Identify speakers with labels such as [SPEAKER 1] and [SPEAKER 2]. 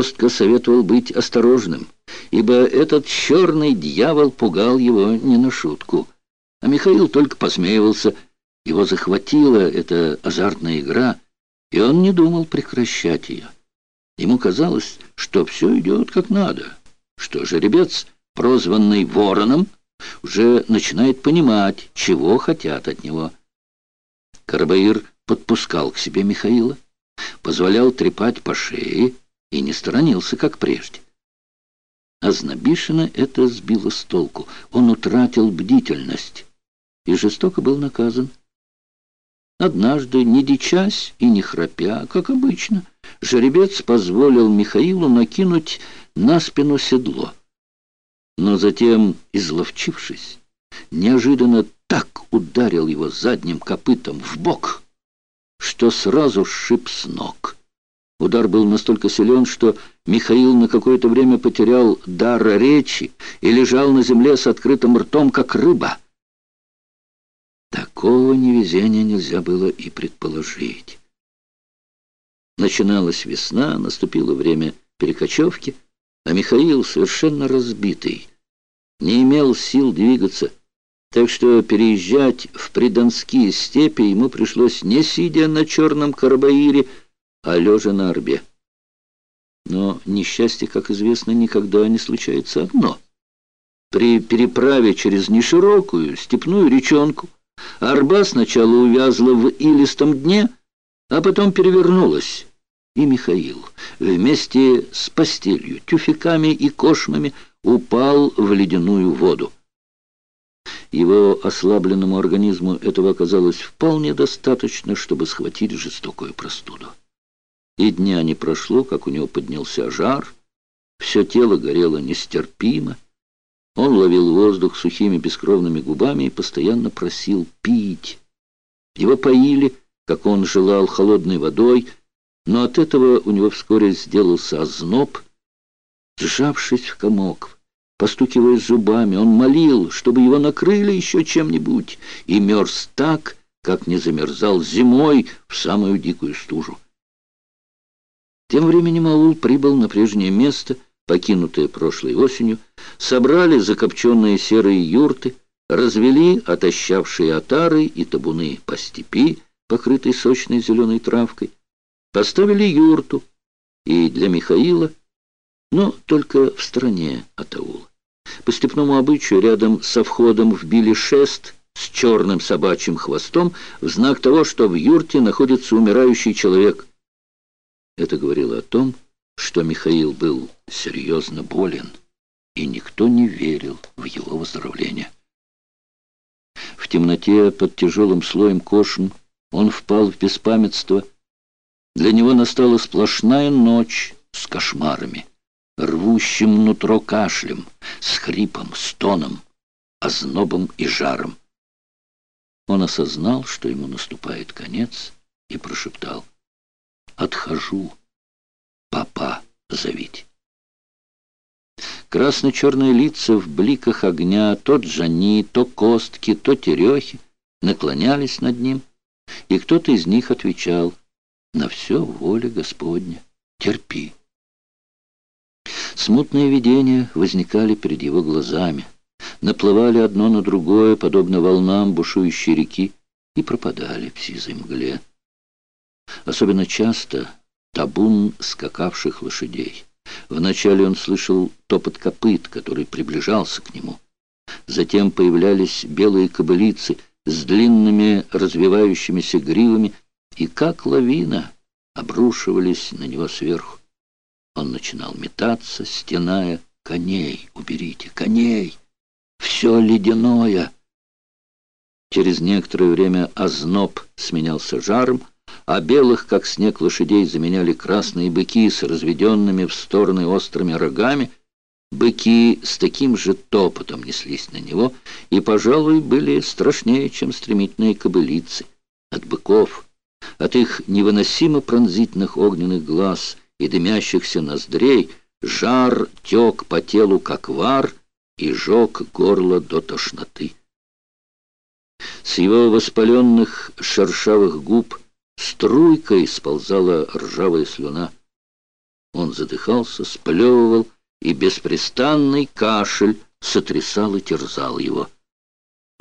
[SPEAKER 1] Костка советовал быть осторожным, ибо этот черный дьявол пугал его не на шутку. А Михаил только посмеивался. Его захватила эта азартная игра, и он не думал прекращать ее. Ему казалось, что все идет как надо, что жеребец, прозванный Вороном, уже начинает понимать, чего хотят от него. Карабаир подпускал к себе Михаила, позволял трепать по шее и не сторонился, как прежде. А Знобишина это сбило с толку. Он утратил бдительность и жестоко был наказан. Однажды, не дичась и не храпя, как обычно, жеребец позволил Михаилу накинуть на спину седло. Но затем, изловчившись, неожиданно так ударил его задним копытом в бок, что сразу сшиб с ног. Удар был настолько силен, что Михаил на какое-то время потерял дар речи и лежал на земле с открытым ртом, как рыба. Такого невезения нельзя было и предположить. Начиналась весна, наступило время перекочевки, а Михаил, совершенно разбитый, не имел сил двигаться, так что переезжать в придонские степи ему пришлось не сидя на черном карабаире, а лежа на орбе. Но несчастье, как известно, никогда не случается одно. При переправе через неширокую степную речонку Арба сначала увязла в илистом дне, а потом перевернулась. И Михаил вместе с постелью, тюфяками и кошмами упал в ледяную воду. Его ослабленному организму этого оказалось вполне достаточно, чтобы схватить жестокую простуду. И дня не прошло, как у него поднялся жар, все тело горело нестерпимо, он ловил воздух сухими бескровными губами и постоянно просил пить. Его поили, как он желал, холодной водой, но от этого у него вскоре сделался озноб. Сжавшись в комок, постукивая зубами, он молил, чтобы его накрыли еще чем-нибудь, и мерз так, как не замерзал зимой в самую дикую стужу. Тем временем Аул прибыл на прежнее место — покинутые прошлой осенью, собрали закопченные серые юрты, развели отощавшие отары и табуны по степи, покрытой сочной зеленой травкой, поставили юрту и для Михаила, но только в стороне от аула. По степному обычаю рядом со входом вбили шест с черным собачьим хвостом в знак того, что в юрте находится умирающий человек. Это говорило о том, что Михаил был серьезно болен, и никто не верил в его выздоровление. В темноте под тяжелым слоем кошен он впал в беспамятство. Для него настала сплошная ночь с кошмарами, рвущим нутро кашлем, с хрипом, стоном, ознобом и жаром. Он осознал, что ему наступает конец, и прошептал «Отхожу» папа зовите. Красно-черные лица в бликах огня, то Джани, то Костки, то Терехи наклонялись над ним, и кто-то из них отвечал «На все воля Господня, терпи». Смутные видения возникали перед его глазами, наплывали одно на другое, подобно волнам бушующей реки, и пропадали в сизой мгле. Особенно часто табун скакавших лошадей. Вначале он слышал топот копыт, который приближался к нему. Затем появлялись белые кобылицы с длинными развивающимися гривами, и как лавина обрушивались на него сверху. Он начинал метаться, стеная «Коней уберите! Коней! Все ледяное!» Через некоторое время озноб сменялся жаром, а белых, как снег лошадей, заменяли красные быки с разведенными в стороны острыми рогами. Быки с таким же топотом неслись на него и, пожалуй, были страшнее, чем стремительные кобылицы. От быков, от их невыносимо пронзительных огненных глаз и дымящихся ноздрей жар тек по телу, как вар, и жег горло до тошноты. С его воспаленных шершавых губ Струйкой сползала ржавая слюна. Он задыхался, сплевывал, и беспрестанный кашель сотрясал и терзал его.